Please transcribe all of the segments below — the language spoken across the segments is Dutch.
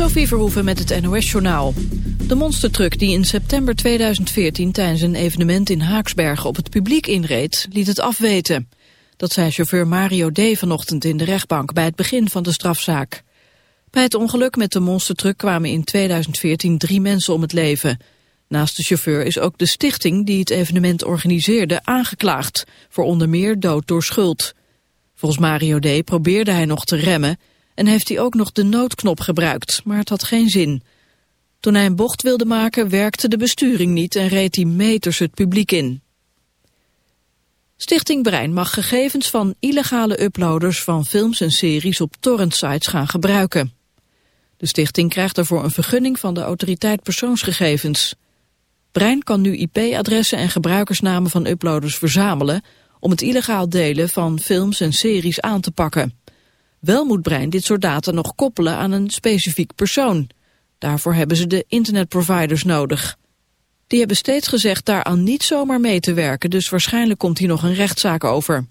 Sophie Verhoeven met het NOS-journaal. De monstertruck die in september 2014 tijdens een evenement in Haaksbergen op het publiek inreed, liet het afweten. Dat zei chauffeur Mario D. vanochtend in de rechtbank bij het begin van de strafzaak. Bij het ongeluk met de monstertruck kwamen in 2014 drie mensen om het leven. Naast de chauffeur is ook de stichting die het evenement organiseerde aangeklaagd, voor onder meer dood door schuld. Volgens Mario D. probeerde hij nog te remmen en heeft hij ook nog de noodknop gebruikt, maar het had geen zin. Toen hij een bocht wilde maken werkte de besturing niet en reed hij meters het publiek in. Stichting Brein mag gegevens van illegale uploaders van films en series op torrentsites gaan gebruiken. De stichting krijgt daarvoor een vergunning van de autoriteit persoonsgegevens. Brein kan nu IP-adressen en gebruikersnamen van uploaders verzamelen om het illegaal delen van films en series aan te pakken. Wel moet Brein dit soort data nog koppelen aan een specifiek persoon. Daarvoor hebben ze de internetproviders nodig. Die hebben steeds gezegd daaraan niet zomaar mee te werken, dus waarschijnlijk komt hier nog een rechtszaak over.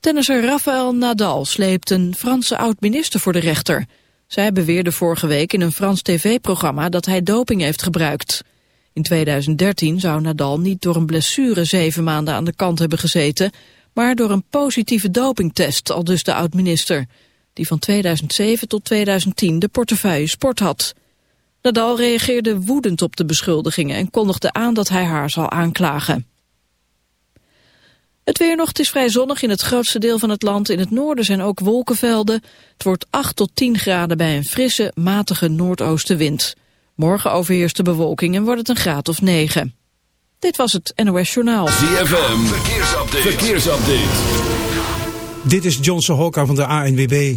Tennisser Rafael Nadal sleept een Franse oud-minister voor de rechter. Zij beweerde vorige week in een Frans tv-programma dat hij doping heeft gebruikt. In 2013 zou Nadal niet door een blessure zeven maanden aan de kant hebben gezeten, maar door een positieve dopingtest, al dus de oud-minister, die van 2007 tot 2010 de portefeuille sport had. Nadal reageerde woedend op de beschuldigingen en kondigde aan dat hij haar zal aanklagen. Het weer nog, het is vrij zonnig in het grootste deel van het land. In het noorden zijn ook wolkenvelden. Het wordt 8 tot 10 graden bij een frisse, matige noordoostenwind. Morgen overheerst de bewolking en wordt het een graad of 9. Dit was het NOS Journaal. ZFM, verkeersupdate. verkeersupdate. Dit is Johnson Hokka van de ANWB.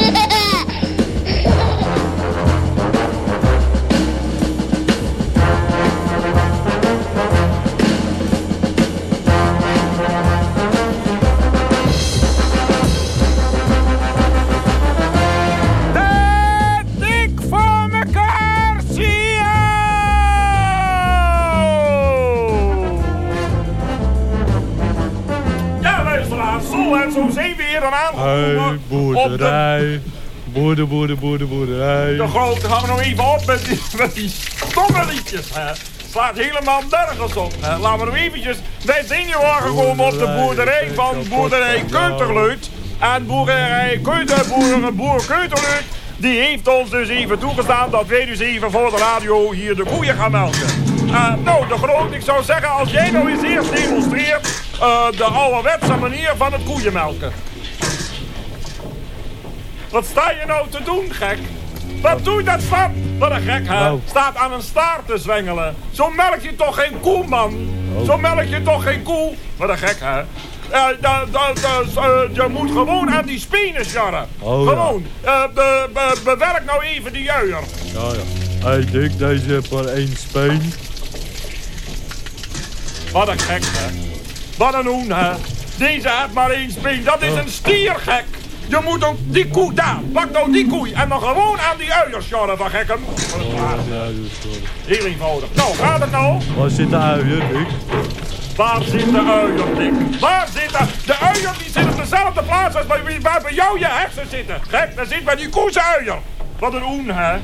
op de, Boerder, boerder, boerder, boerderij. de grote gaan we nog even op met die, met die stomme liedjes. Hè. Slaat helemaal nergens op. Hè. Laten we nog eventjes. Wij zijn hier aangekomen op de boerderij van boerderij Kunterleut. En boerderij boer Keutenluk, die heeft ons dus even toegestaan dat wij dus even voor de radio hier de koeien gaan melken. Nou, de groot, ik zou zeggen, als jij nou eens eerst demonstreert eh, de ouderwetse manier van het koeienmelken. Wat sta je nou te doen, gek? Wat doe je dat staat? Wat een gek, hè? Nou. Staat aan een staart te zwengelen. Zo melk je toch geen koe, man? Zo melk je toch geen koe? Wat een gek, hè? Eh, da- da- da- eh, je moet gewoon aan die spenen scharren. Oh, ja. gewoon. Eh, be- be- bewerk nou even die juier. Ja, ja. Hé Dick, deze heeft maar één speen. Wat een gek, hè? Wat een hoen, hè? Deze heeft maar één speen. Dat is een stiergek. Je moet ook die koe daar. Pak nou die koe en dan gewoon aan die uiers sjorren van gekken. Heel eenvoudig. Nou, gaat het nou? Waar zit de uier, Dick? Waar zit de uier, Dick? Waar zit de... De uier die zit op dezelfde plaats als bij, waar bij jou je hersen zitten. Gek, daar zit bij die koe zijn uier. Wat een oen, hè?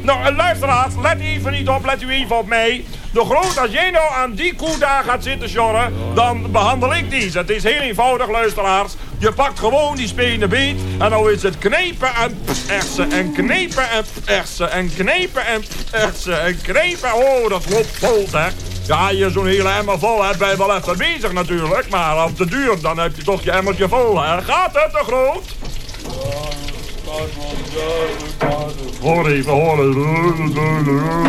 Nou, luisteraars, let even niet op, let u even op mij. De groot, als jij nou aan die koe daar gaat zitten sjorren, dan behandel ik die. Het is heel eenvoudig, luisteraars. Je pakt gewoon die spenen beet en nou is het knepen en persen en knepen en persen en knepen en persen en knepen. Oh, dat loopt vol, zeg. Ja, je zo'n hele emmer vol hebt, ben je wel even bezig natuurlijk. Maar op de duur, dan heb je toch je emmertje vol, hè. Gaat het te groot? Hoor even, hoor.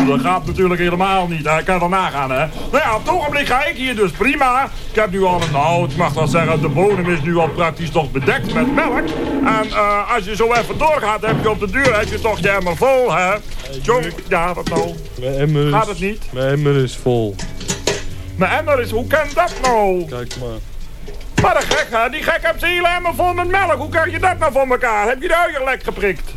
Dat gaat natuurlijk helemaal niet. Hè. Ik kan wel nagaan, hè. Nou ja, op het ogenblik ga ik hier dus prima. Ik heb nu al een, nou, ik mag wel zeggen, de bodem is nu al praktisch toch bedekt met melk. En eh, als je zo even doorgaat, heb je op de duur heb je toch je emmer vol, hè. Jong, ja, wat nou? Mijn emmer is, Gaat het niet? Mijn emmer is vol. Mijn emmer is, hoe kan dat nou? Kijk maar. Wat een gek, hè? Die gek heeft zijn hele emmer vol met melk. Hoe krijg je dat nou voor elkaar? Heb je de uier lek geprikt?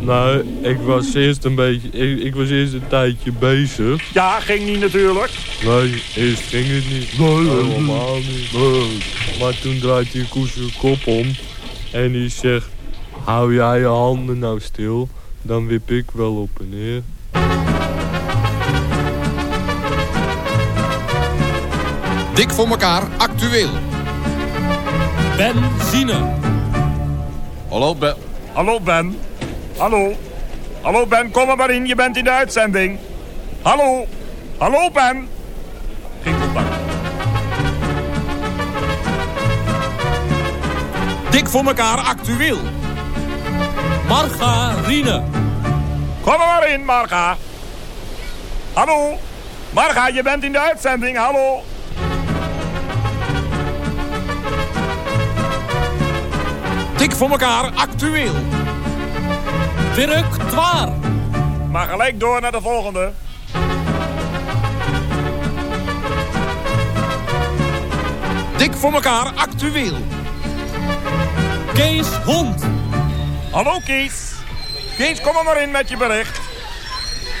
Nou, ik was eerst een beetje... Ik, ik was eerst een tijdje bezig. Ja, ging niet natuurlijk. Nee, eerst ging het niet. Nee, helemaal niet. Nee. Maar toen draait die koe zijn kop om. En die zegt... Hou jij je handen nou stil. Dan wip ik wel op en neer. Dik voor elkaar actueel. Benzine. Hallo, Ben. Hallo Ben. Hallo. Hallo Ben, kom er maar in. Je bent in de uitzending. Hallo. Hallo Ben. Geen contact. Dik voor elkaar actueel. Margarine. Kom er maar in, Marga. Hallo. Marga, je bent in de uitzending. Hallo. Dik voor elkaar actueel. Directoire. Maar gelijk door naar de volgende. Dik voor elkaar actueel. Kees Hond. Hallo Kees. Kees, kom er maar in met je bericht.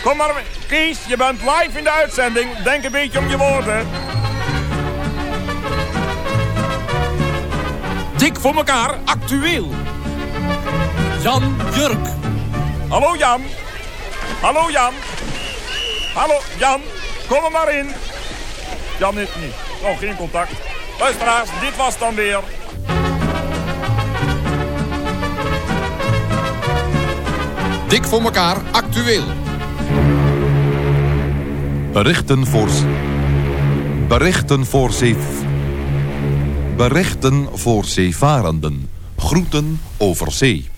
Kom maar. Kees, je bent live in de uitzending. Denk een beetje om je woorden. Dik voor elkaar actueel. Jan Jurk. Hallo Jan. Hallo Jan. Hallo Jan. Kom er maar in. Jan is niet. Oh, geen contact. Luisteraars, dit was dan weer. Dik voor elkaar actueel. Berichten voor... Berichten voor zee... Berichten voor zeevarenden. Groeten over zee.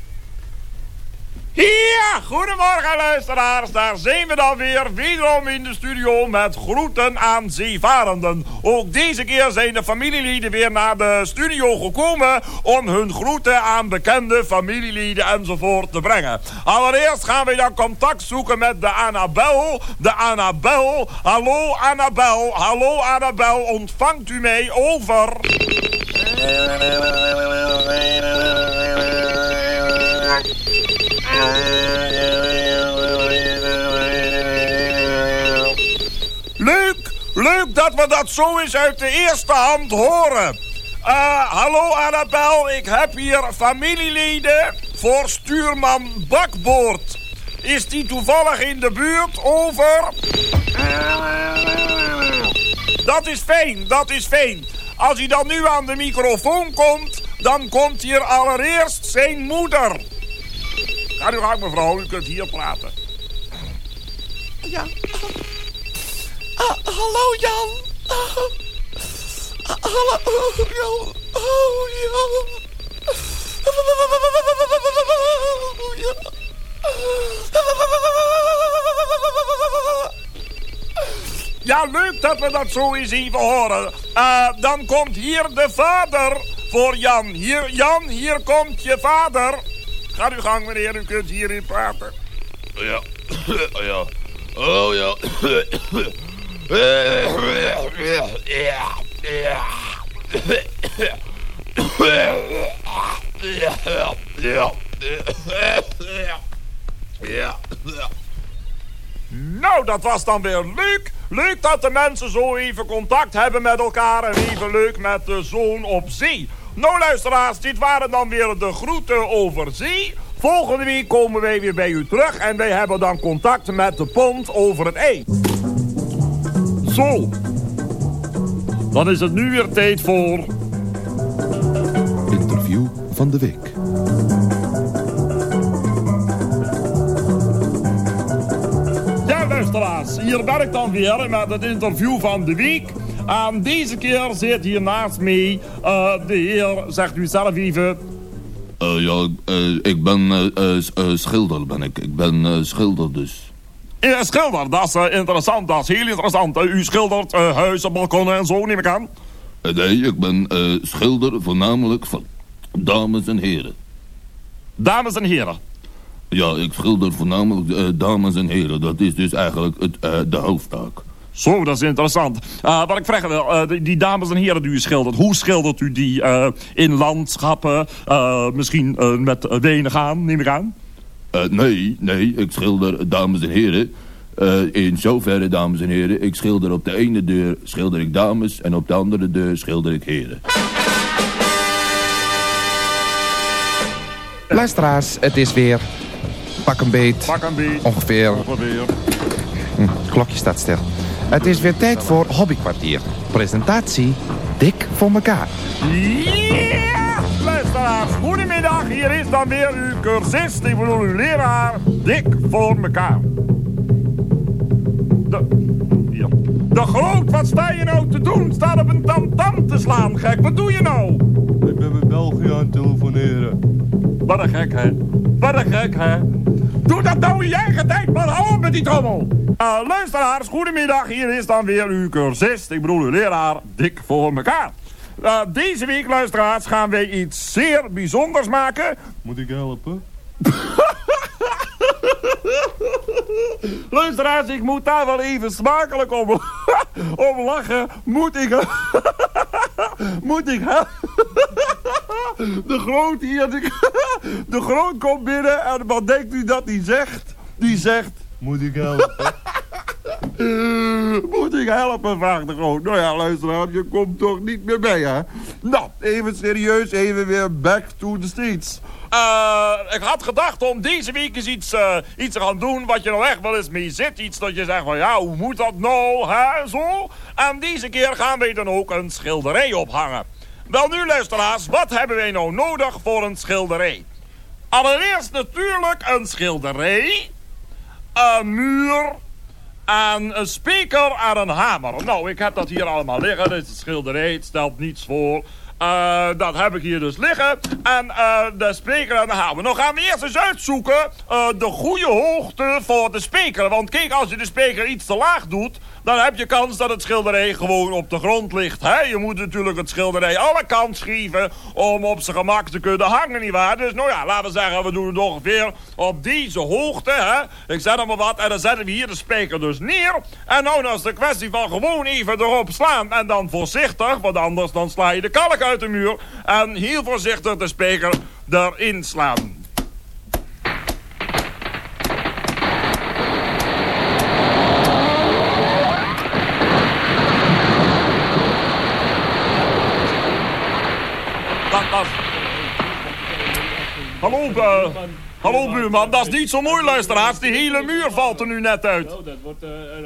Ja, goedemorgen luisteraars. Daar zijn we dan weer, wederom in de studio met groeten aan zeevarenden. Ook deze keer zijn de familieleden weer naar de studio gekomen om hun groeten aan bekende familieleden enzovoort te brengen. Allereerst gaan we dan contact zoeken met de Annabel. De Annabel. Hallo Annabel. Hallo Annabel. Ontvangt u mij over? Leuk, leuk dat we dat zo eens uit de eerste hand horen. Eh, hallo Annabel, ik heb hier familieleden voor stuurman Bakboord. Is die toevallig in de buurt? Over. Dat is fijn, dat is fijn. Als hij dan nu aan de microfoon komt, dan komt hier allereerst zijn moeder. Ga nu gang, mevrouw, u kunt hier praten. Ja. Ah, hallo Jan. Ah, ah, hallo. Oh Jan. Oh, Jan. Ja, leuk dat we dat zo eens even horen. Eh, dan komt hier de vader voor Jan. Hier, Jan, hier komt je vader. Ga uw gang, meneer, u kunt hierin praten. Ja. ja. Oh ja. Ja. Nou, dat was dan weer leuk. Leuk dat de mensen zo even contact hebben met elkaar. En even leuk met de zoon op zee. Nou, luisteraars, dit waren dan weer de groeten over zee. Volgende week komen wij weer bij u terug. En wij hebben dan contact met de pont over het ei. Zo. Dan is het nu weer tijd voor... Interview van de week. Luisteraars, hier ben ik dan weer met het interview van de week. En deze keer zit hier naast mij eh, de heer, zegt u zelf even... Eh, ja, eh, ik ben schilder, ben ik. Ik ben schilder dus. Ja, schilder, dat is interessant, dat is heel interessant. U schildert huizen, balkonnen en zo, neem ik aan. Nee, ik ben schilder voornamelijk van dames en heren. Dames en heren. Ja, ik schilder voornamelijk eh, dames en heren. Dat is dus eigenlijk het, eh, de hoofdtaak. Zo, dat is interessant. Eh, wat ik vragen wil, eh, die, die dames en heren die u schildert, hoe schildert u die eh, in landschappen? eh, misschien eh, met weinig aan, neem ik aan? Eh, nee, nee, ik schilder dames en heren. Eh, in zoverre, dames en heren, ik schilder op de ene deur schilder ik dames en op de andere deur schilder ik heren. Luisteraars, het is weer pak een beet. Pak een beet. Ongeveer. Ongeveer. Hm, het klokje staat stil. Het is weer tijd voor Hobbykwartier. Presentatie Dik voor elkaar. Ja, luisteraars, goedemiddag. Hier is dan weer uw cursist, ik bedoel uw leraar, dik voor mekaar. De, de groot, wat sta je nou te doen? Staat op een tam-tam te slaan, gek. Wat doe je nou? Ik ben met België aan het telefoneren. Wat een gek, hè? Wat een gek, hè? Doe dat nou in je eigen tijd, man. Hou op met die trommel. Eh, luisteraars, goedemiddag. Hier is dan weer uw cursist, ik bedoel uw leraar, dik voor mekaar. Eh, deze week, luisteraars, gaan wij iets zeer bijzonders maken. Moet ik helpen? Luisteraars, ik moet daar wel even smakelijk om, om lachen. Moet ik... Moet ik... De groot hier... De, de groot komt binnen en wat denkt u dat hij zegt? Die zegt... Moet ik helpen? Moet ik helpen, vraagt de groot. Nou ja, luisteraar, je komt toch niet meer mee, hè? Nou, even serieus, even weer back to the streets. Eh, ik had gedacht om deze week eens iets, eh, iets te gaan doen wat je nou echt wel eens mee zit. Iets dat je zegt van, ja, hoe moet dat nou, hè, zo? En deze keer gaan wij dan ook een schilderij ophangen. Wel nu, luisteraars, wat hebben wij nou nodig voor een schilderij? Allereerst natuurlijk een schilderij, een muur en een speaker en een hamer. Nou, ik heb dat hier allemaal liggen. Dit is een schilderij, het stelt niets voor. Eh, dat heb ik hier dus liggen. En eh, de speaker en de hamer. Nou gaan we eerst eens uitzoeken eh, de goede hoogte voor de speaker. Want kijk, als je de speaker iets te laag doet... dan heb je kans dat het schilderij gewoon op de grond ligt. Hè? Je moet natuurlijk het schilderij alle kant schieven... om op zijn gemak te kunnen hangen, nietwaar? Dus nou ja, laten we zeggen, we doen het ongeveer op deze hoogte. Hè? Ik zet er maar wat en dan zetten we hier de speaker dus neer. En nou, dan is de kwestie van gewoon even erop slaan. En dan voorzichtig, want anders dan sla je de kalk uit de muur. En heel voorzichtig de speaker erin slaan. Dat was... Hallo, eh, buurman, dat is niet zo mooi luisteraars. Die hele muur valt er nu net uit.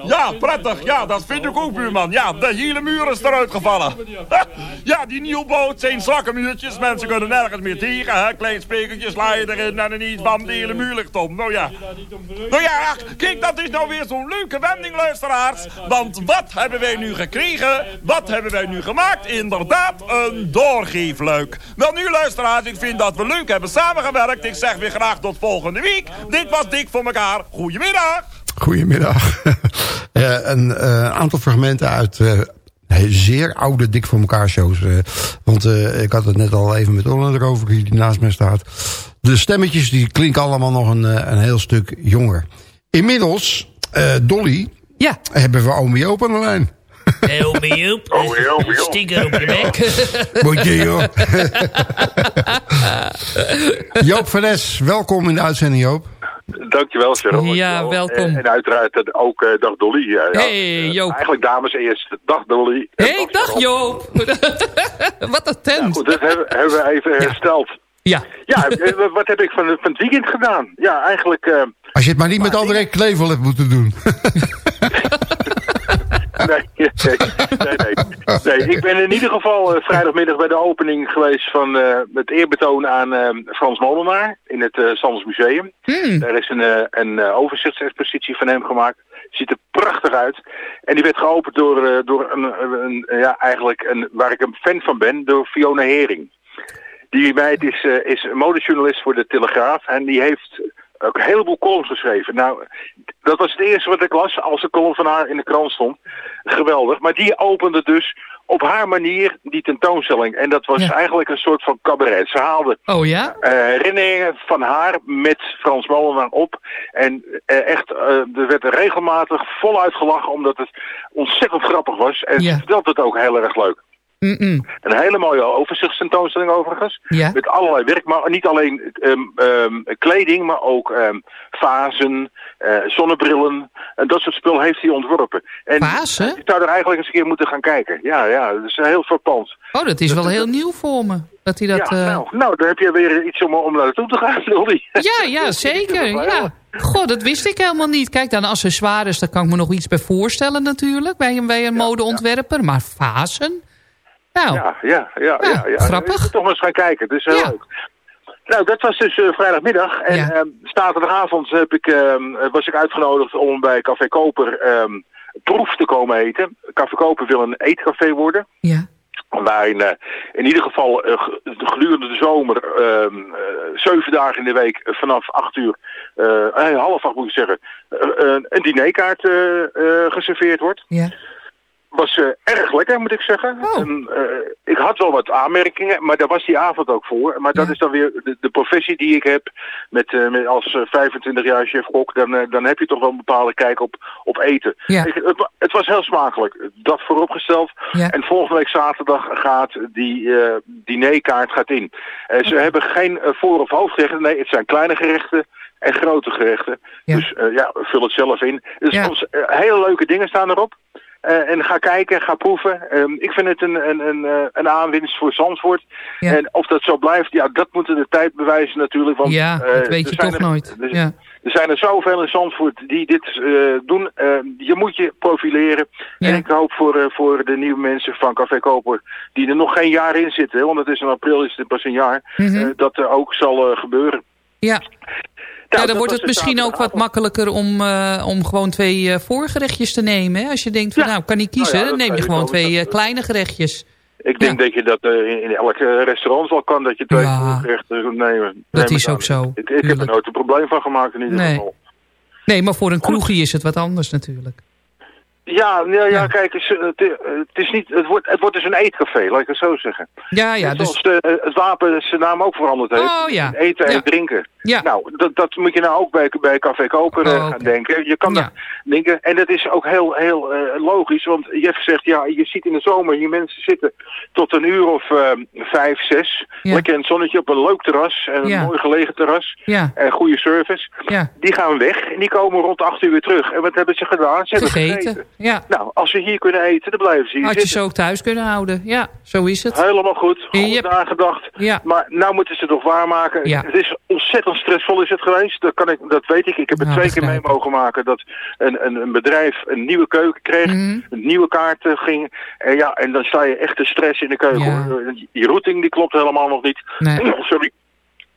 Ja, prettig. Ja, dat vind ik ook buurman. Ja, de hele muur is eruit gevallen. Ja, die nieuwbouw zijn zwakke muurtjes. Mensen kunnen nergens meer tegen. Hè? Klein spekertje sla je erin en niet van de hele muur ligt om. Nou ja. Nou ja, ach, kijk, dat is nou weer zo'n leuke wending luisteraars. Want wat hebben wij nu gekregen? Wat hebben wij nu gemaakt? Inderdaad, een doorgeefluik. Wel nu luisteraars, ik vind dat we leuk hebben samengewerkt. Ik zeg weer graag tot volgende week. Dit was Dik voor elkaar. Goedemiddag. Goedemiddag. Eh, een eh, aantal fragmenten uit eh, zeer oude Dik voor elkaar shows. eh, want eh, ik had het net al even met Orland erover, die naast mij staat. De stemmetjes die klinken allemaal nog een, een heel stuk jonger. Inmiddels, eh, Dolly, ja. hebben we Omi Joop aan de lijn. Heel Joep. Sticker op je bek. Moet je, joh. Joop van Es, welkom in de uitzending, Joop. Dankjewel, Sharon. Ja, welkom. En, en uiteraard eh, ook eh, dag Dolly. ja. Hey, Eh, Joop. Eigenlijk dames eerst. Dag Dolly. En Hey, dag Joop. Wat een tent. Goed, dat hebben, hebben we even hersteld. Ja. Ja, wat heb ik van, van het weekend gedaan? Ja, eigenlijk... eh, Als je het maar niet met André Klevel hebt moeten doen. nee, nee, nee, ik ben in ieder geval eh, vrijdagmiddag bij de opening geweest van eh, het eerbetoon aan eh, Frans Molenaar in het uh, Museum. Daar is een, een overzichtsexpositie van hem gemaakt. Ziet er prachtig uit. En die werd geopend door, door een, een, ja, eigenlijk een, waar ik een fan van ben, door Fiona Hering. Die meid is, is modejournalist voor de Telegraaf en die heeft ook een heleboel columns geschreven. Nou, dat was het eerste wat ik las als een column van haar in de krant stond. Geweldig. Maar die opende dus op haar manier die tentoonstelling. En dat was eigenlijk een soort van cabaret. Ze haalde Oh ja? eh, herinneringen van haar met Frans Molenaar op. En eh, echt, eh, er werd regelmatig voluit gelachen omdat het ontzettend grappig was. En ze vertelt het ook heel erg leuk. Mm-mm. Een hele mooie overzichtstentoonstelling overigens. Ja. Met allerlei werk, maar niet alleen ehm, ehm, kleding, maar ook vazen, eh, zonnebrillen. En dat soort spul heeft hij ontworpen. En Vazen? Je zou er eigenlijk eens een keer moeten gaan kijken. Ja, ja, dat is heel verpand. Oh, dat is wel heel nieuw voor me. Dat hij dat... ja, eh, nou, nou, dan heb je weer iets om, om naartoe te gaan, Dolly. Ja, ja, zeker. Ja. Goh, dat wist ik helemaal niet. Kijk, dan accessoires, daar kan ik me nog iets bij voorstellen natuurlijk. Bij een, bij een modeontwerper. Maar vazen? Nou, Ja, ja, ja. ja, ja. grappig. Toch maar eens gaan kijken. Is heel leuk. Nou, dat was dus eh, vrijdagmiddag. En ehm, zaterdagavond heb ik, ehm, was ik uitgenodigd om bij Café Koper ehm, proef te komen eten. Café Koper wil een eetcafé worden. Ja. Waarin eh, in ieder geval eh, g- gedurende de zomer eh, zeven dagen in de week eh, vanaf acht uur, eh, eh, half acht moet ik zeggen, eh, eh, een dinerkaart eh, eh, geserveerd wordt. Ja. Was eh, erg lekker, moet ik zeggen. En, eh, ik had wel wat aanmerkingen, maar daar was die avond ook voor. Maar dat is dan weer de, de professie die ik heb. Met, eh, met als eh, 25 jaar chef-kok, dan, eh, dan heb je toch wel een bepaalde kijk op, op eten. Ja. Ik- het, het was heel smakelijk, dat vooropgesteld. Ja. En volgende week zaterdag gaat die dinerkaart gaat in. Ze hebben geen voor- of hoofdgerechten, nee, het zijn kleine gerechten en grote gerechten. Dus ja, vul het zelf in. Dus Ja. soms, hele leuke dingen staan erop. Eh, en ga kijken, ga proeven. Ehm, ik vind het een, een, een, eh, een aanwinst voor Zandvoort. Ja. En of dat zo blijft, ja, dat moeten de tijd bewijzen natuurlijk. Want, ja, eh, dat weet je toch er- nooit. er- Ja. Er zijn er zoveel in Zandvoort die dit doen. Eh, je moet je profileren. En ik hoop voor, voor de nieuwe mensen van Café Koper... die er nog geen jaar in zitten, want het is in april is het pas een jaar... Mhm. dat er ook zal gebeuren. Ja. Ja, dat dan wordt het misschien ook wat makkelijker om, eh, om gewoon twee eh, voorgerechtjes te nemen. Hè? Als je denkt, van, nou, ik kan niet kiezen, Nou ja, dan neem je gewoon twee eh, kleine gerechtjes. Ik denk dat je dat in, in elk restaurant wel kan, dat je twee voorgerechten kunt nemen. Dat Neem is ook zo, Ik, ik heb er nooit een probleem van gemaakt in ieder Nee. geval. Nee, maar voor een kroegje is het wat anders natuurlijk. Ja, ja, ja, kijk, het, is, het, is niet, het, wordt, het wordt dus een eetcafé, laat ik het zo zeggen. Ja, ja, dus... Zoals de, het wapen zijn naam ook veranderd heeft. Oh, ja. Eten en Ja. drinken. Ja. Nou, dat, dat moet je nou ook bij, bij Café Koper eh, Oh, gaan denken. Je kan daar denken, en dat is ook heel, heel eh, logisch, want Jeff zegt, ja, je ziet in de zomer, je mensen zitten tot een uur of eh, vijf, zes, Ja. lekker het zonnetje op een leuk terras, en een Ja. mooi gelegen terras, Ja. en goede service. Ja. Die gaan weg en die komen rond acht uur weer terug. En wat hebben ze gedaan? Ze hebben Gegeten. Ja. Nou, als ze hier kunnen eten, dan blijven ze hier Had je zitten. ze ook thuis kunnen houden. Ja, zo is het. Helemaal goed, goed Yep. nagedacht. Ja. Maar nou moeten ze het toch waarmaken. Ja. Het is ontzettend stressvol is het geweest. Dat, kan ik, dat weet ik. Ik heb het Nou, twee keer mee mogen maken dat een, een, een bedrijf een nieuwe keuken kreeg. Mhm. Een nieuwe kaart eh, ging. En ja, en dan sta je echt te stress in de keuken. Ja. hoor. Die routing die klopt helemaal nog niet. Nee. Sorry.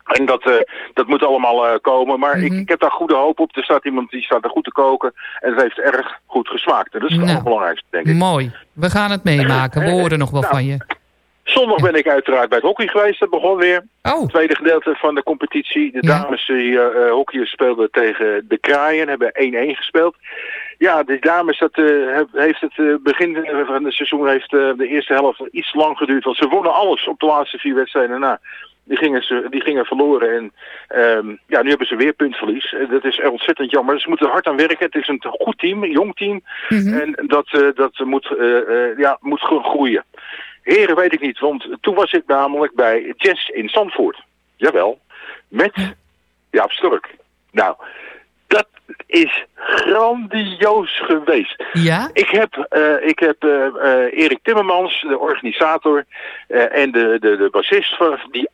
En dat, eh, dat moet allemaal eh, komen. Maar Mhm. ik, ik heb daar goede hoop op. Er staat iemand die staat er goed te koken. En het heeft erg goed gesmaakt. En dat is het allerbelangrijkste, denk ik. Mooi. We gaan het meemaken. We horen nog wel Nou, van je. Zondag ben ik uiteraard bij het hockey geweest. Dat begon weer. Oh. Tweede gedeelte van de competitie. De Ja. dames die eh, eh, hockeyers speelden tegen de Kraaien. Hebben 1-1 gespeeld. Ja, de dames, dat eh, heeft het eh, begin van het seizoen heeft eh, de eerste helft iets lang geduurd. Want ze wonnen alles op de laatste vier wedstrijden na. Die gingen, ze, die gingen verloren en ehm, ja, nu hebben ze weer puntverlies. Eh, dat is ontzettend jammer. Ze moeten er hard aan werken. Het is een goed team, een jong team. Mhm. En dat, eh, dat moet, eh, ja, moet groeien. Heren weet ik niet, want toen was ik namelijk bij Jess in Zandvoort. Jawel, met Jaap Stork. Nou, dat is grandioos geweest. Ja? Ik heb, eh, ik heb eh, Erik Timmermans, de organisator, en de, de, de bassist van die,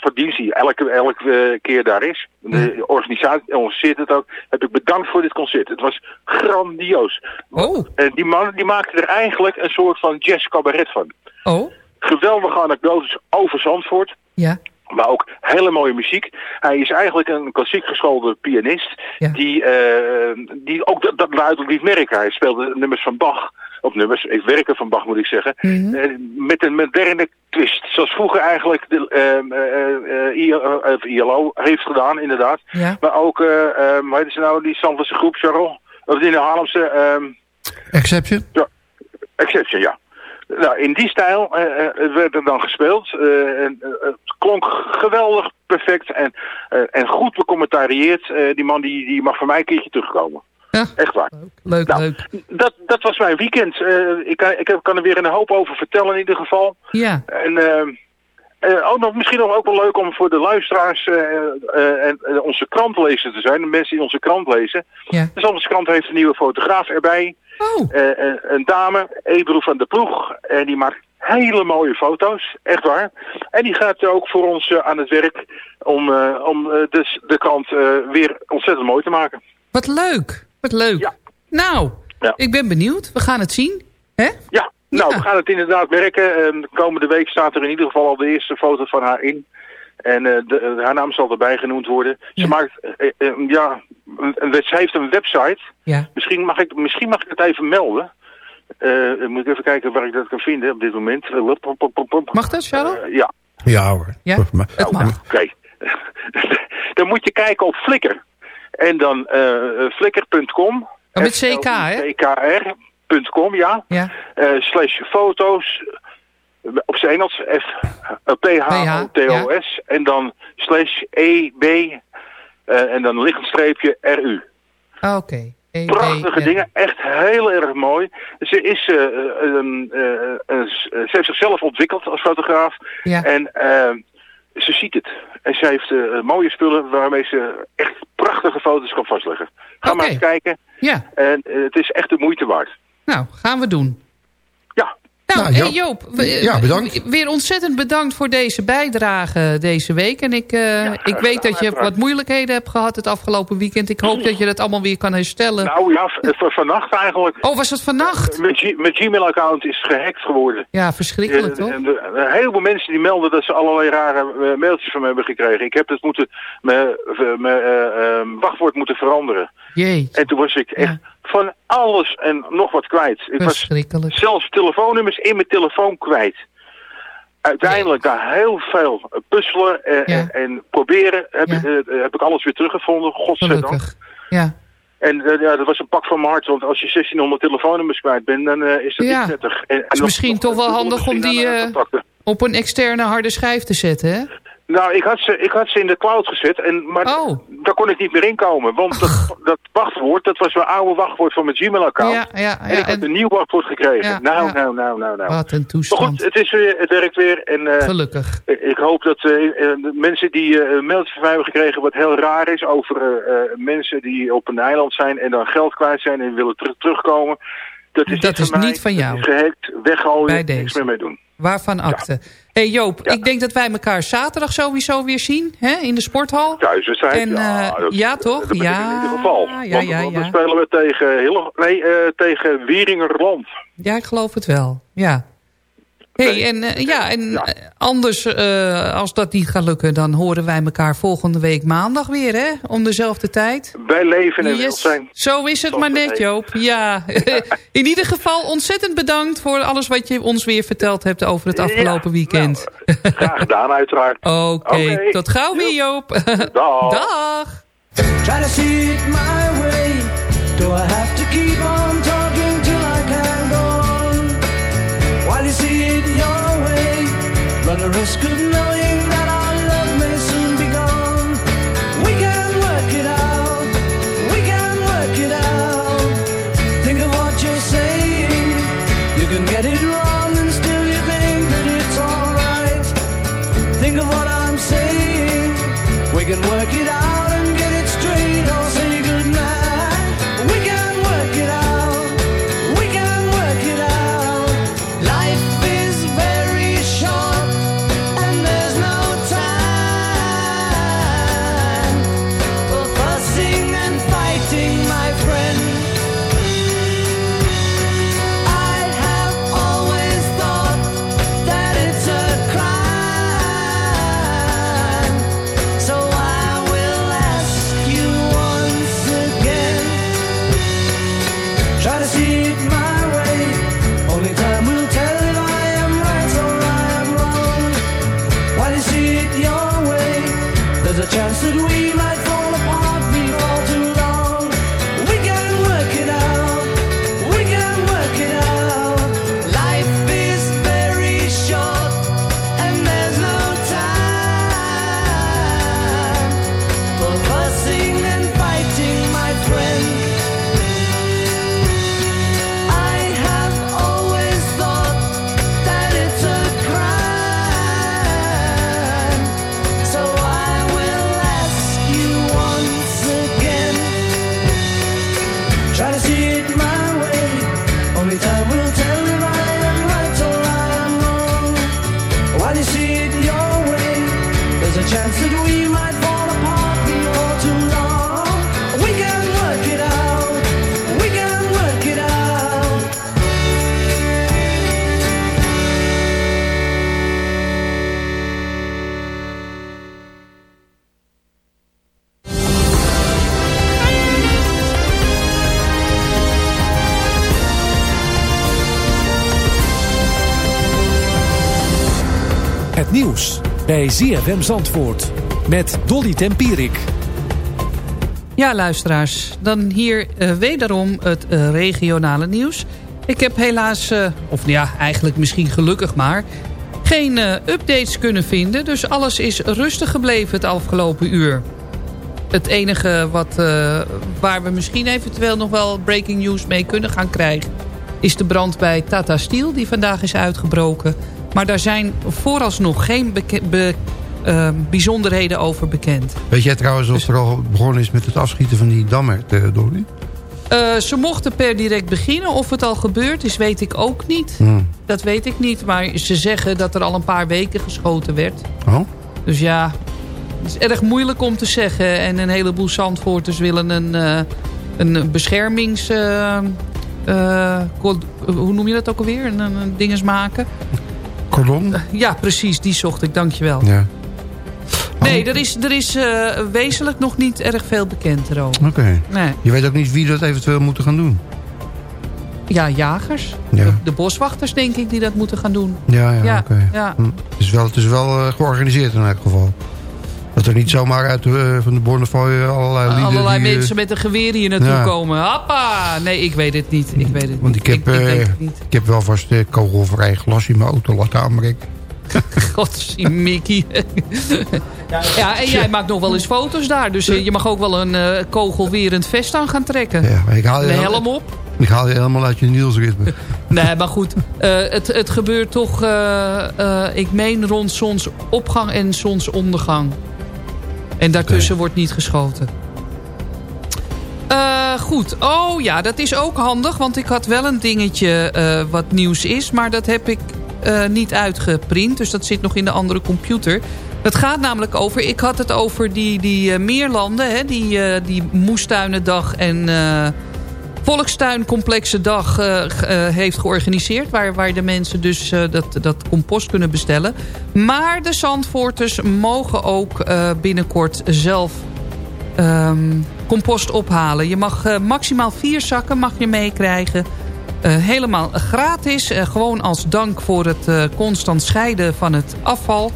van die elke, elke keer daar is. De organisatie organiseert het ook. Heb ik bedankt voor dit concert. Het was grandioos. Oh. En die man die maakte er eigenlijk een soort van jazz cabaret van. Oh. Geweldige anekdotes over Zandvoort. Ja. Maar ook hele mooie muziek. Hij is eigenlijk een klassiek geschoolde pianist. Die, eh, die ook dat, dat duidelijk liet merken. Hij speelde nummers van Bach. Of nummers, ik werken van Bach moet ik zeggen. Mhm. Eh, met een moderne twist. Zoals vroeger eigenlijk de ehm, eh, eh, ILO, heeft gedaan, inderdaad. Ja. Maar ook, eh ehm, hoe heet ze nou, die Zandvoortse groep, Charles? Of in de Haarlemse... ehm, Exception? Exception, ja. Nou, in die stijl eh, eh, werd er dan gespeeld. eh, en, het klonk geweldig, perfect en, en goed becommentarieerd. Die man die, die mag van mij een keertje terugkomen. Echt waar. Leuk, Nou, leuk. Dat, dat was mijn weekend. Ik, kan, ik heb- kan er weer een hoop over vertellen in ieder geval. Ja. En eh, ook nog, misschien nog ook wel leuk om voor de luisteraars en onze krantlezer te zijn. De mensen die onze krant lezen. Ja. De Zandvoortse krant heeft een nieuwe fotograaf erbij. Oh. Eh, eh, een dame, Ebro van de Ploeg. En die maakt hele mooie foto's. Echt waar. En die gaat ook voor ons eh, aan het werk om, om dus de krant weer ontzettend mooi te maken. Wat leuk. Wat leuk. Nou, Ja. ik ben benieuwd. We gaan het zien. Hè? Ja, nou, we gaan het inderdaad merken. De komende week staat er in ieder geval al de eerste foto van haar in. En de, haar naam zal erbij genoemd worden. Ze maakt, ja, een, ze heeft een website. Ja. Misschien mag ik, misschien mag ik het even melden. Eh, moet ik even kijken waar ik dat kan vinden op dit moment. Eh. Mag dat, Charles? Eh, ja. Ja hoor. Ja, het mag. Oké. dan moet je kijken op Flickr. En dan eh flickr.com. Oh, met CK, hè? CKR.com, ja. Ja. Eh, slash foto's. Op zijn Engels. F, P-H-O-T-O-S. En dan slash E-B. Eh, en dan een liggend streepje R-U. Ah, Oké. E, Prachtige E, dingen, echt heel erg mooi. Ze, is, eh, eh, ze heeft zichzelf ontwikkeld als fotograaf. Ja. En ze ziet het. En ze heeft mooie spullen waarmee ze echt prachtige foto's kan vastleggen. Ga maar eens kijken. Ja. En het is echt de moeite waard. Nou, gaan we doen. Ja. Nou, Nou, hey Joop. Ja, bedankt. Weer ontzettend bedankt voor deze bijdrage deze week. En ik, eh, ik weet dat je wat moeilijkheden hebt gehad het afgelopen weekend. Ik hoop dat je dat allemaal weer kan herstellen. Nou ja, vannacht eigenlijk. Oh, was het vannacht? Mijn, Gmail-account is gehackt geworden. Ja, verschrikkelijk Eh, toch? en de- Een heleboel mensen die melden dat ze allerlei rare eh, mailtjes van me hebben gekregen. Ik heb het moeten, mijn mijn, eh, eh, wachtwoord moeten veranderen. Jee. En toen was ik echt van alles en nog wat kwijt. Ik was Verschrikkelijk. zelfs telefoonnummers in mijn telefoon kwijt. Uiteindelijk na heel veel puzzelen en, en, en proberen heb, ik, eh, heb ik alles weer teruggevonden. Godzijdank. Ja. En eh, ja, dat was een pak van mijn hart. Want als je 1600 telefoonnummers kwijt bent, dan eh, is dat Ja. niet prettig. En, en Het is misschien toch wel handig om die eh, eh, op een externe harde schijf te zetten, hè? Nou, ik had, ze, ik had ze in de cloud gezet, en, maar Oh. daar kon ik niet meer inkomen. Want dat, dat wachtwoord, dat was mijn oude wachtwoord van mijn Gmail-account. Ja, ja, en ik had een nieuw wachtwoord gekregen. Nou, nou, nou, nou, nou. Wat een Maar toestand. goed, het, is weer, het werkt weer. En, eh, Gelukkig. Ik hoop dat de mensen die een mailtje van mij hebben gekregen... wat heel raar is over mensen die op een eiland zijn... en dan geld kwijt zijn en willen terug terugkomen... Dat is, Dat niet, is van mij. niet van jou. Dat is gehackt, weggooien, niks meer mee doen. Waarvan akte. Hey Joop, ik denk dat wij elkaar zaterdag sowieso weer zien. Hè, in de sporthal. Thuiswedstrijd, En, ja, eh, dat- ja, toch? Dat Ja, in ieder geval. ja, want, ja, want dan spelen we tegen, Hille, nee, eh, tegen Wieringerland. Ja, ik geloof het wel. Ja. Hey, en, eh, ja, en eh, anders, eh, als dat niet gaat lukken... dan horen wij elkaar volgende week maandag weer, hè? Om dezelfde tijd. Wij leven en Yes. welzijn. Zo is het maar net. Joop. Ja. In ieder geval ontzettend bedankt voor alles wat je ons weer verteld hebt over het afgelopen weekend. Graag gedaan, uiteraard. Oké, Oké. tot gauw weer, Joop. Dag. Dag. Run the risk of bij ZFM Zandvoort met Dolly Tempierik. Ja, luisteraars. Dan hier eh, wederom het eh, regionale nieuws. Ik heb helaas, eh, of ja, eigenlijk misschien gelukkig maar... geen updates kunnen vinden. Dus alles is rustig gebleven het afgelopen uur. Het enige wat, waar we misschien eventueel nog wel breaking news mee kunnen gaan krijgen... is de brand bij Tata Steel die vandaag is uitgebroken. Maar daar zijn vooralsnog geen beke- be- eh, bijzonderheden over bekend. Weet jij trouwens of er al begonnen is met het afschieten van die dammert, eh, Dolly? Eh, ze mochten per direct beginnen. Of het al gebeurd is, weet ik ook niet. Hmm. Dat weet ik niet. Maar ze zeggen dat er al een paar weken geschoten werd. Oh? Dus ja, het is erg moeilijk om te zeggen. En een heleboel Zandvoorters willen een, eh, een beschermings... hoe noem je dat ook alweer? Een, een dinges maken. Cordon? Ja, precies. Die zocht ik. Dankjewel. Ja. Nee, er is, er is eh, wezenlijk nog niet erg veel bekend erover. Oké. Nee. Je weet ook niet wie dat eventueel moeten gaan doen? Ja, jagers. Ja. De, de boswachters denk ik die dat moeten gaan doen. Ja, ja, Ja, oké. ja. Hm. Het is wel, het is wel eh, georganiseerd in elk geval. Dat er niet zomaar uit de, eh, van de Bornefoy allerlei lieden... Allerlei die, eh, mensen met een geweer hier naartoe ja. komen. Hoppa! Nee, ik weet het niet. Ik weet het Want niet. ik heb, ik, eh, het niet. ik heb wel vast eh, kogelvrij glas in mijn auto laten aanbreken. Godzie, Mickey. ja, en jij maakt nog wel eens foto's daar. Dus eh, je mag ook wel een eh, kogelwerend vest aan gaan trekken. Ja, ik haal je heel- helm op. Ik haal je helemaal uit je Nielsritme. Nee, maar goed. eh, het, het gebeurt toch, eh, eh, ik meen rond zonsopgang en zonsondergang. En daartussen wordt niet geschoten. Eh, goed. Oh ja, dat is ook handig. Want ik had wel een dingetje uh, wat nieuws is. Maar dat heb ik uh, niet uitgeprint. Dus dat zit nog in de andere computer. Het gaat namelijk over... Ik had het over die, die meerlanden. Hè, die, die moestuinendag en volkstuincomplexe dag heeft georganiseerd. Waar, waar de mensen dus dat, dat compost kunnen bestellen. Maar de Zandvoorters mogen ook binnenkort zelf... Um, compost ophalen. Je mag maximaal vier zakken mag je meekrijgen. Helemaal gratis. Gewoon als dank voor het constant scheiden van het afval.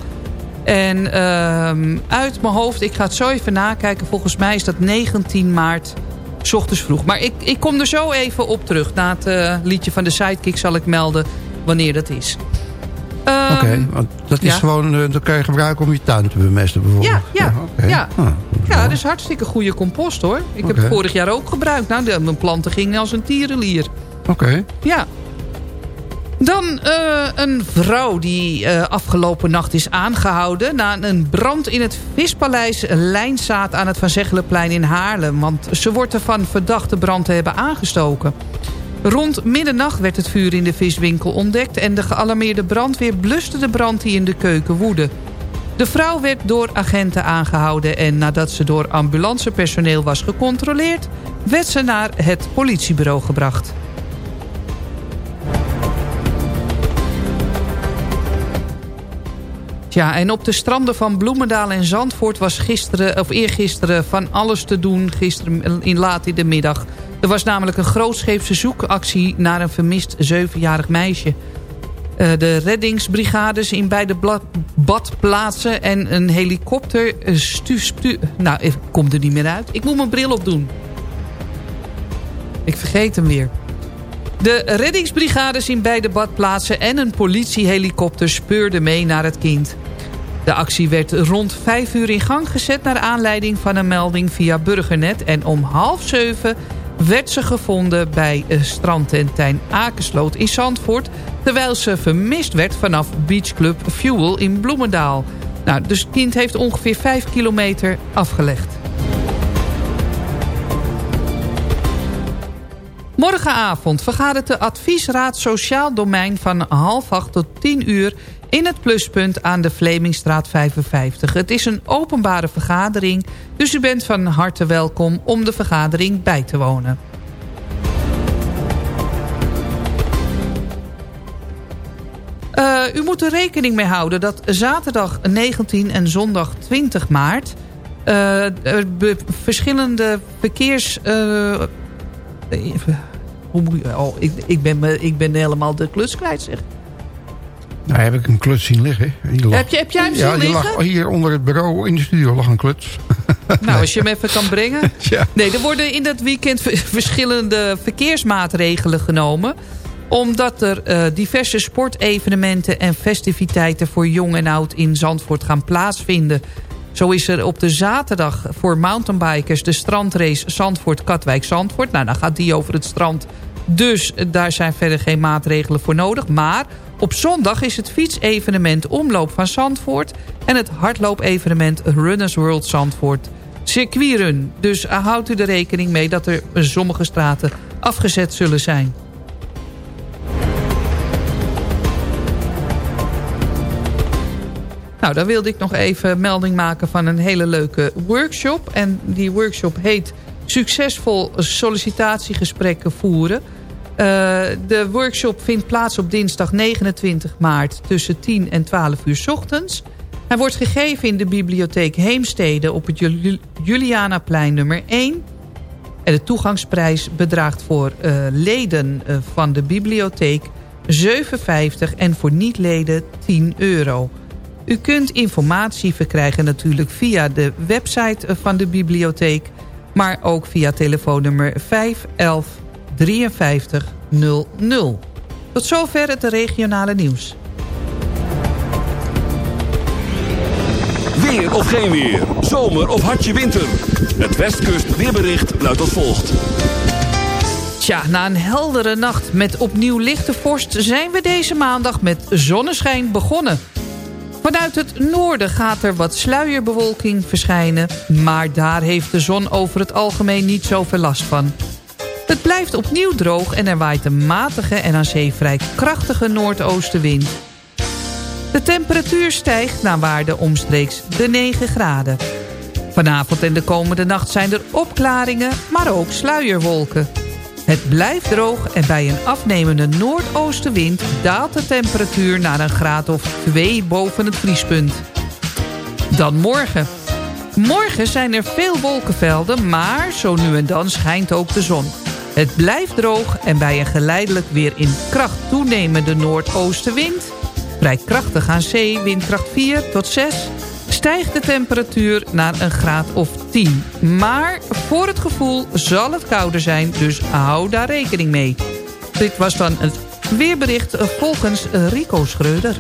En ehm, uit mijn hoofd, ik ga het zo even nakijken. Volgens mij is dat 19 maart, s ochtends vroeg. Maar ik, ik kom er zo even op terug. Na het liedje van de Sidekick zal ik melden wanneer dat is. Um, Oké, okay, want dat is ja. gewoon, uh, dat kan je gebruiken om je tuin te bemesten bijvoorbeeld. Ja, ja, ja. Okay. ja. Ah, ja dat is hartstikke goede compost hoor. Ik okay. heb het vorig jaar ook gebruikt. Nou, de, mijn planten gingen als een tierenlier. Oké. Ja. Dan uh, een vrouw die uh, afgelopen nacht is aangehouden... na een brand in het Vispaleis Lijnzaad aan het Van Zeggelenplein in Haarlem. Want ze wordt ervan verdacht de brand te hebben aangestoken. Rond middernacht werd het vuur in de viswinkel ontdekt... en de gealarmeerde brandweer bluste de brand die in de keuken woedde. De vrouw werd door agenten aangehouden... en nadat ze door ambulancepersoneel was gecontroleerd... werd ze naar het politiebureau gebracht. Ja, en op de stranden van Bloemendaal en Zandvoort was gisteren, of eergisteren van alles te doen. Gisteren in laat in de middag. Er was namelijk een grootscheepse zoekactie naar een vermist zevenjarig meisje. Uh, de reddingsbrigades in beide badplaatsen en een helikopter stu, stu Nou, ik kom er niet meer uit. Ik moet mijn bril opdoen. Ik vergeet hem weer. De reddingsbrigades in beide badplaatsen en een politiehelikopter speurden mee naar het kind. De actie werd rond vijf uur in gang gezet naar aanleiding van een melding via Burgernet. En om half zeven werd ze gevonden bij strandtentijn Akersloot in Zandvoort... terwijl ze vermist werd vanaf Beachclub Fuel in Bloemendaal. Nou, dus het kind heeft ongeveer 5 kilometer afgelegd. Morgenavond vergadert de adviesraad Sociaal Domein van half acht tot 10 uur in het pluspunt aan de Vlemingstraat 55. Het is een openbare vergadering, dus u bent van harte welkom om de vergadering bij te wonen. Uh, u moet er rekening mee houden dat zaterdag 19 en zondag 20 maart... Uh, verschillende verkeers... Uh, hoe moet, oh, ik, ik, ben, ik ben helemaal de klus kwijt, zeg. Nou, heb ik een kluts zien liggen. Lag, heb, je, heb jij hem ja, zien liggen? Lag, hier onder het bureau in de studio lag een kluts. Nou, als je hem even kan brengen. Ja. Nee, er worden in dat weekend verschillende verkeersmaatregelen genomen omdat er uh, diverse sportevenementen en festiviteiten voor jong en oud in Zandvoort gaan plaatsvinden. Zo is er op de zaterdag voor mountainbikers de strandrace Zandvoort-Katwijk-Zandvoort. Nou, dan gaat die over het strand. Dus daar zijn verder geen maatregelen voor nodig. Maar op zondag is het fietsevenement Omloop van Zandvoort... en het hardloopevenement Runners World Zandvoort. Circuitrun. Dus houdt u er rekening mee dat er sommige straten afgezet zullen zijn. Nou, dan wilde ik nog even melding maken van een hele leuke workshop. En die workshop heet Succesvol sollicitatiegesprekken voeren. Uh, de workshop vindt plaats op dinsdag 29 maart tussen 10 en 12 uur ochtends. Hij wordt gegeven in de bibliotheek Heemstede op het Julianaplein nummer 1. En de toegangsprijs bedraagt voor uh, leden uh, van de bibliotheek 7,50 en voor niet-leden 10 euro. U kunt informatie verkrijgen natuurlijk via de website van de bibliotheek... maar ook via telefoonnummer 511 5300. Tot zover het regionale nieuws. Weer of geen weer, zomer of hartje winter. Het Westkust weerbericht luidt als volgt. Tja, na een heldere nacht met opnieuw lichte vorst... zijn we deze maandag met zonneschijn begonnen... Vanuit het noorden gaat er wat sluierbewolking verschijnen... maar daar heeft de zon over het algemeen niet zoveel last van. Het blijft opnieuw droog en er waait een matige en aan zee vrij krachtige noordoostenwind. De temperatuur stijgt naar waarde omstreeks de 9 graden. Vanavond en de komende nacht zijn er opklaringen, maar ook sluierwolken. Het blijft droog en bij een afnemende noordoostenwind daalt de temperatuur naar een graad of 2 boven het vriespunt. Dan morgen. Morgen zijn er veel wolkenvelden, maar zo nu en dan schijnt ook de zon. Het blijft droog en bij een geleidelijk weer in kracht toenemende noordoostenwind... vrij krachtig aan zee, windkracht 4 tot 6... stijgt de temperatuur naar een graad of 10. Maar voor het gevoel zal het kouder zijn, dus hou daar rekening mee. Dit was dan het weerbericht volgens Rico Schreuder.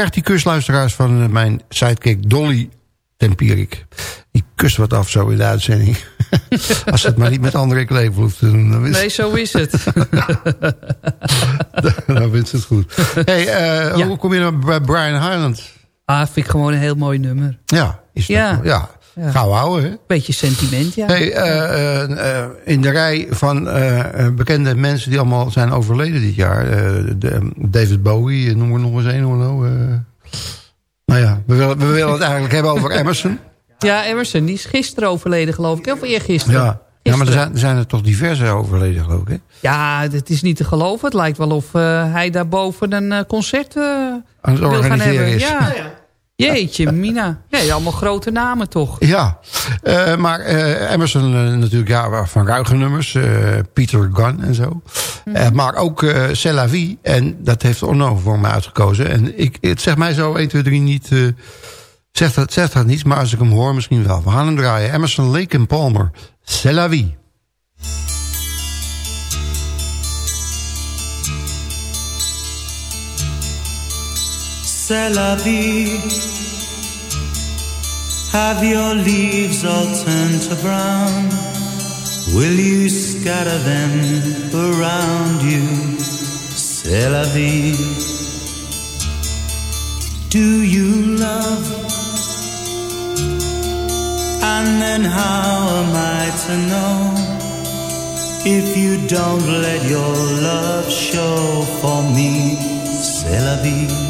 Krijgt die kus, luisteraars, van eh, mijn sidekick Dolly Tempierik. Die kust wat af zo in de uitzending. Als het maar niet met André Klevel hoeft te doen. Dan is, Nee, zo is het. dan vindt ze het goed. Hey, eh, Hoe kom je nou bij Brian Highland? Ah, vind ik gewoon een heel mooi nummer. Ja, is dat Ja. wel- ja. Ja. Gauw houden, hè? Beetje sentiment, ja. Hey, eh, eh, eh, in de rij van bekende mensen die allemaal zijn overleden dit jaar. eh, de- David Bowie, noem er nog eens een. hoor, nou, eh. nou ja, we willen, we willen het eigenlijk hebben over Emerson. Ja, Emerson, die is gisteren overleden, geloof ik. Of eergisteren. Ja, ja maar er zijn, er zijn er toch diverse overleden, geloof ik. Hè? Ja, het is niet te geloven. Het lijkt wel of eh, hij daarboven een concert eh, Aan het wil gaan organiseren hebben. is. Ja. Jeetje, Mina. Nee, allemaal grote namen toch? Ja, eh, maar eh, Emerson eh, natuurlijk ja, van ruige nummers. Peter Gunn en zo. Eh, maar ook uh, C'est la vie. En dat heeft Onno voor mij uitgekozen. En ik, het zegt mij zo 1, 2, 3 niet... zegt, dat, zegt dat niets, maar als ik hem hoor misschien wel. We gaan hem draaien. Emerson, Lake en Palmer. C'est la vie. C'est la vie. Have your leaves all turned to brown? Will you scatter them around you? C'est la vie. Do you love? And then how am I to know? If you don't let your love show for me, c'est la vie.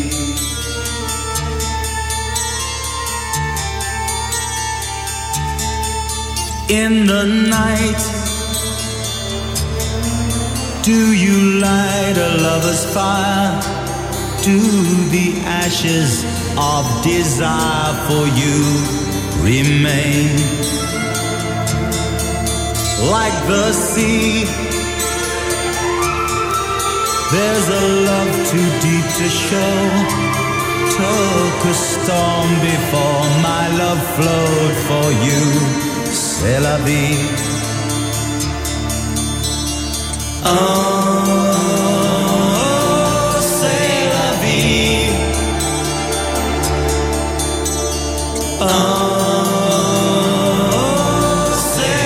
in the night? Do you light a lover's fire? Do the ashes of desire for you remain? Like the sea, there's a love too deep to show. Took a storm before my love flowed for you c'est la vie. Oh, c'est la vie. Oh, c'est.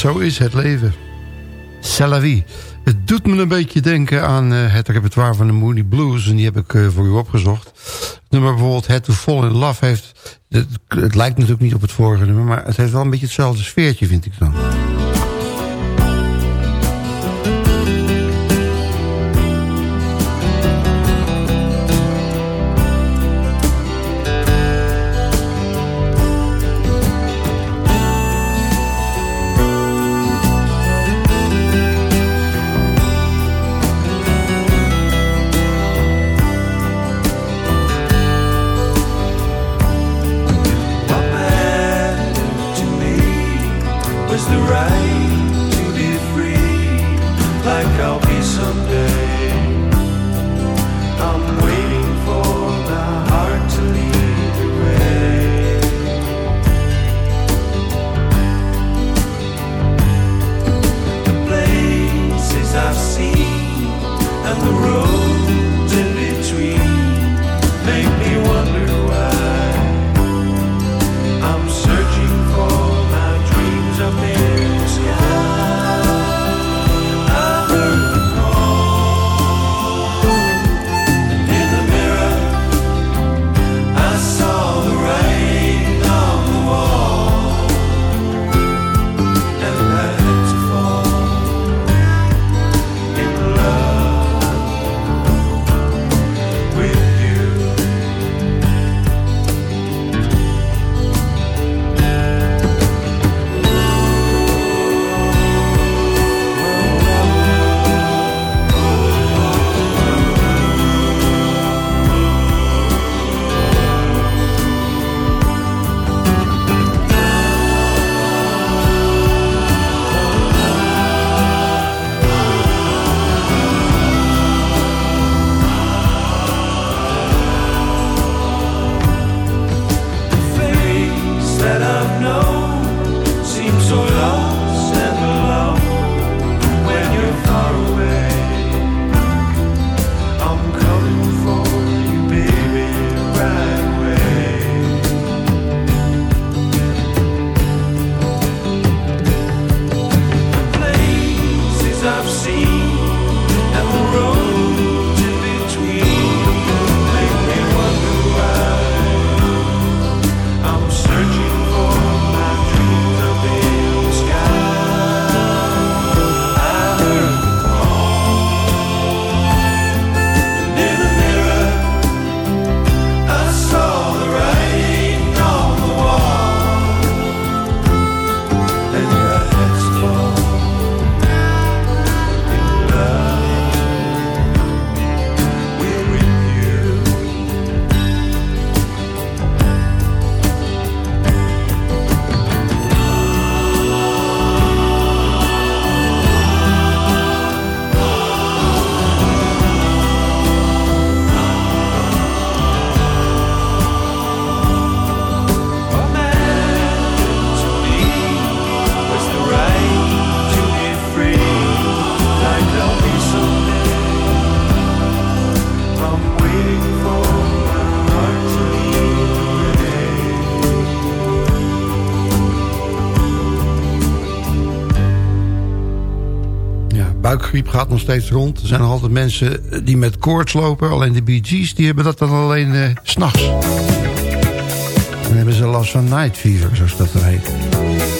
Zo is het leven. C'est la vie. Het doet me een beetje denken aan eh, het repertoire van de Moody Blues. En die heb ik eh, voor u opgezocht. Het nummer bijvoorbeeld Head to Fall in Love heeft... Het, het lijkt natuurlijk niet op het vorige nummer... maar het heeft wel een beetje hetzelfde sfeertje, vind ik dan. Griep gaat nog steeds rond. Er zijn altijd mensen die met koorts lopen. Alleen de Bee Gees die hebben dat dan alleen eh, s s'nachts. Dan hebben ze last van night fever, zoals dat dan heet.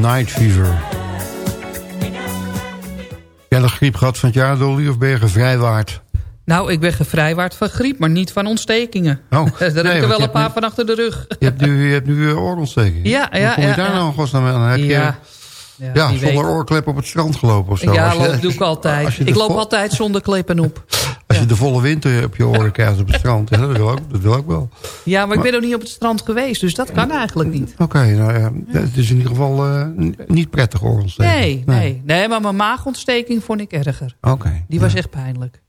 Night Fever. Jij nog griep gehad van het jaar, Dolly, of ben je gevrijwaard? Nou, ik ben gevrijwaard van griep, maar niet van ontstekingen. Oh, Daar heb ik er wel een paar van achter de rug. Je hebt nu, je hebt nu uh, oorontsteking. Ja, ja, Hoe kom je ja, daar ja. nou in godsnaam aan? Heb je Ja. ja, Ja, zonder weet. oorklep op het strand gelopen of zo? Ja, loop, doe ik altijd. de Ik loop altijd zonder kleppen op. Als je de volle winter op je oren krijgt op het strand, dat, wil ook, dat wil ook wel. Ja, maar ik ben nog niet op het strand geweest, dus dat kan eigenlijk niet. Oké, nou ja, het is in ieder geval eh, niet prettig oorontsteking. Nee, nee, nee, maar mijn maagontsteking vond ik erger. Oké. Die was echt pijnlijk.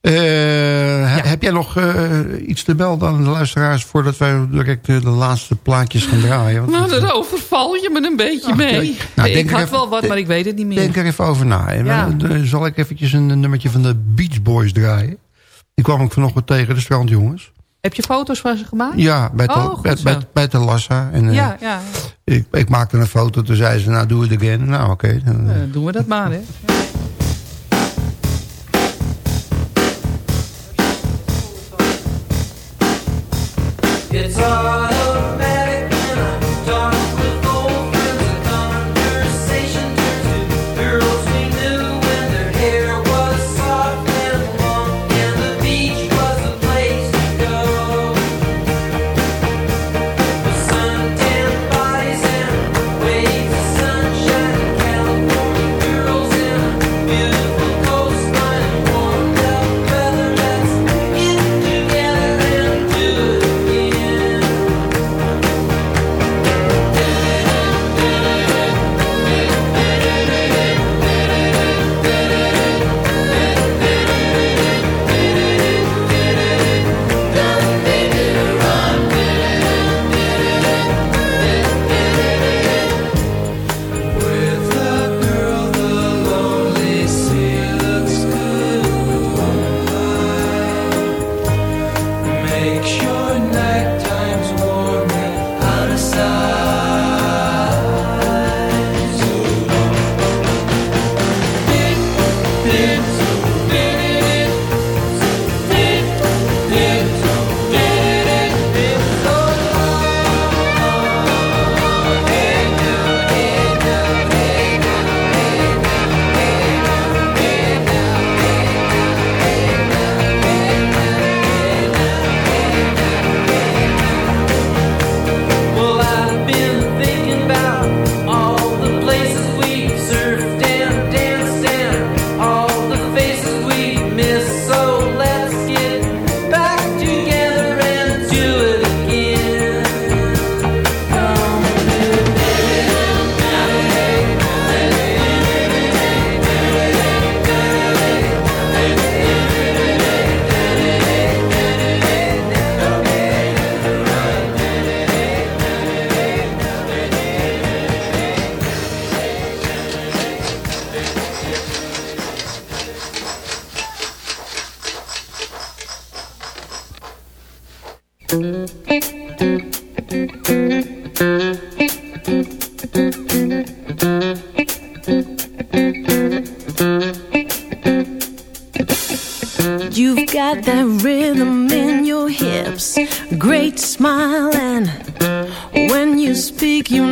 Eh, he- Heb jij nog eh, iets te melden aan de luisteraars... voordat wij direct eh, de laatste plaatjes gaan draaien? Want Nou, overval je me een beetje Ach, mee. Nou, ik er had even- wel wat, maar ik weet het niet meer. Denk er even over na. Ja. dan, zal ik eventjes een nummertje van de Beach Boys draaien. Die kwam ik vanochtend tegen, de strandjongens. Heb je foto's van ze gemaakt? Ja, bij, oh, de, bij, bij, bij de Lassa. En, ja, ja, ik, ik maakte een foto, toen zei ze, nou doe het again. Nou oké. dan, doen we dat maar, hè. It's automatic You've got that rhythm in your hips, great smile, and when you speak, you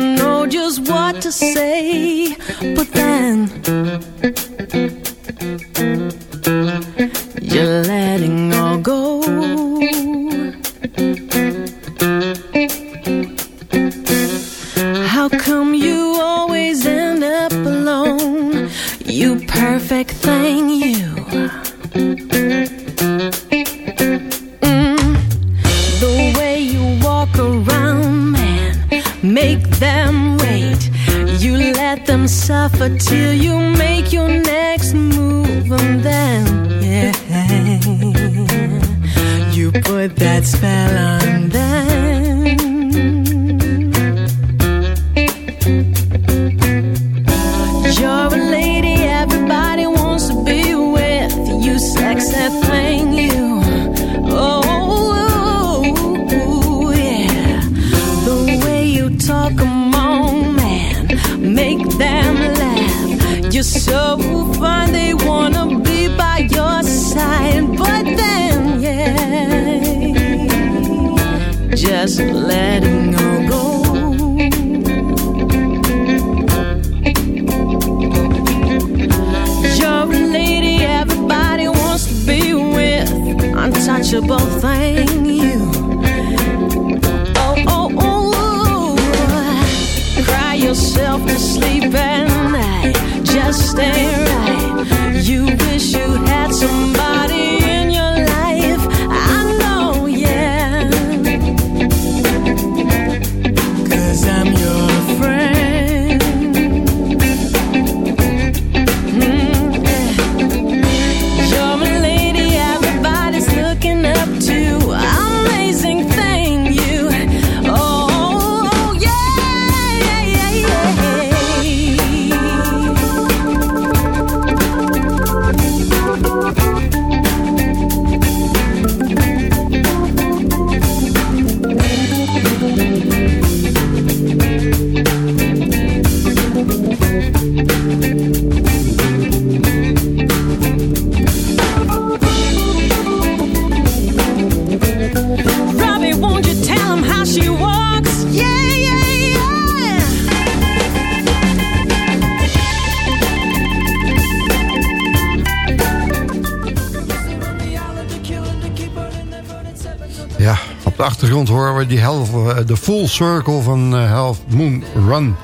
achtergrond horen we die half, eh, de full circle van eh, Half Moon Run.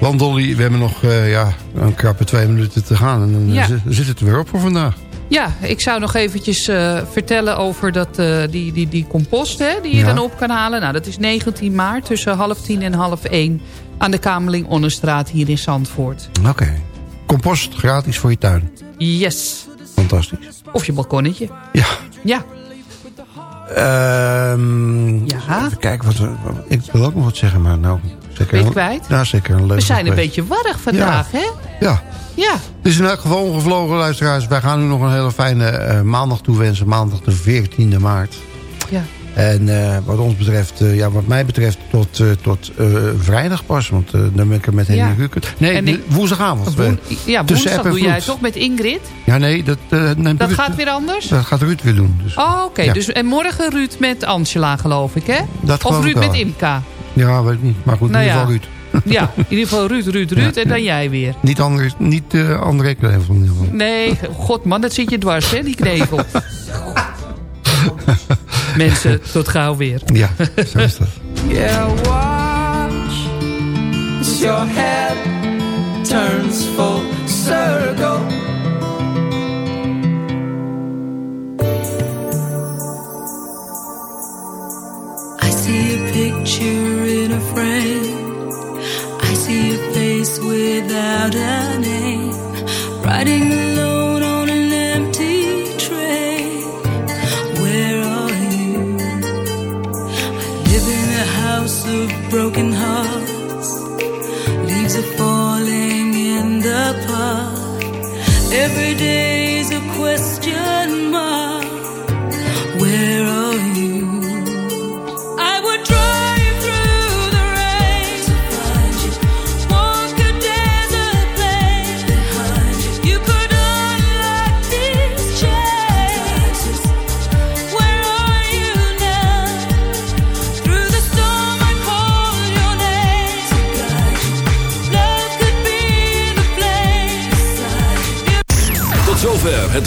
Want Dolly, we hebben nog eh, ja, een krappe twee minuten te gaan. En dan Ja. zit het er weer op voor vandaag. Ja, ik zou nog eventjes eh, vertellen over dat, eh, die, die, die compost hè, die je Ja. dan op kan halen. Nou, dat is 19 maart tussen half tien en half één aan de Kamerling Onnenstraat hier in Zandvoort. Oké. Compost gratis voor je tuin. Yes. Fantastisch. Of je balkonnetje. Ja. Ja. Ehm, Ja. Even kijken, wat, we- wat- ik wil ook nog wat zeggen, maar nou... Zeker Ben je een- kwijt? Ja, zeker een leuk We zijn een beetje warrig vandaag, hè? Ja. Ja. Het is in elk geval ongevlogen, luisteraars. Wij gaan u nog een hele fijne eh, maandag toewensen. Maandag de 14e maart. Ja. En eh, wat ons betreft, eh, ja, wat mij betreft, tot, eh, tot vrijdag pas. Want dan ben ik er met Henry Ja. Rukert. Nee, ik- woensdagavond. Woen- ja, woensdag doe jij toch met Ingrid? Ja, nee, dat, neemt Dat Ruud- gaat weer anders? Dat gaat Ruud weer doen. Dus. Oh, oké. Ja. Dus, en morgen Ruud met Angela, geloof ik, hè? Dat of Ruud met Imka. Ja, weet ik niet. Maar goed, Nou in ieder ja. geval Ruud. Ja, in ieder geval Ruud, Ruud, Ruud Ja. en dan jij weer. Niet André, niet, eh André Knevel in ieder geval. Nee, god man, dat zit je dwars, hè, die knevel. Mensen, tot gauw weer. Ja, zo is dat. Yeah, watch as your head turns full circle. I see a picture in a frame. I see a face without a name. Riding broken heart.